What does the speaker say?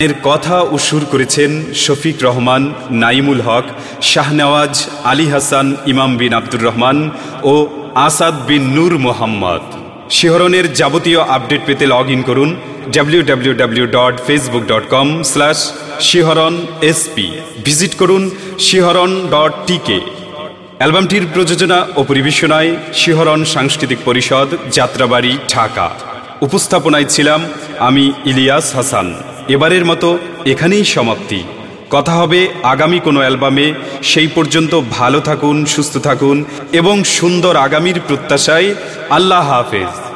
এর কথা ও সুর করেছেন শফিক রহমান, নাইমুল হক, শাহনওয়াজ, আলী হাসান, ইমাম বিন আব্দুর রহমান ও আসাদ বিন নূর মোহাম্মদ। শিহরণের যাবতীয় আপডেট পেতে লগ ইন করুন W dot Facebook dot com Shihoron SP visit করুন শিহরণ ডট টিকে অ্যালবামটির প্রযোজনা ও পরিবেশনায় শিহরণ সাংস্কৃতিক পরিষদ, যাত্রাবাড়ি, ঢাকা। উপস্থাপনায় ছিলাম আমি ইলিয়াস হাসান। এবারের মতো এখানেই সমাপ্তি। কথা হবে আগামী কোনো অ্যালবামে। সেই পর্যন্ত ভালো থাকুন, সুস্থ থাকুন এবং সুন্দর আগামীর প্রত্যাশায় আল্লাহ হাফেজ।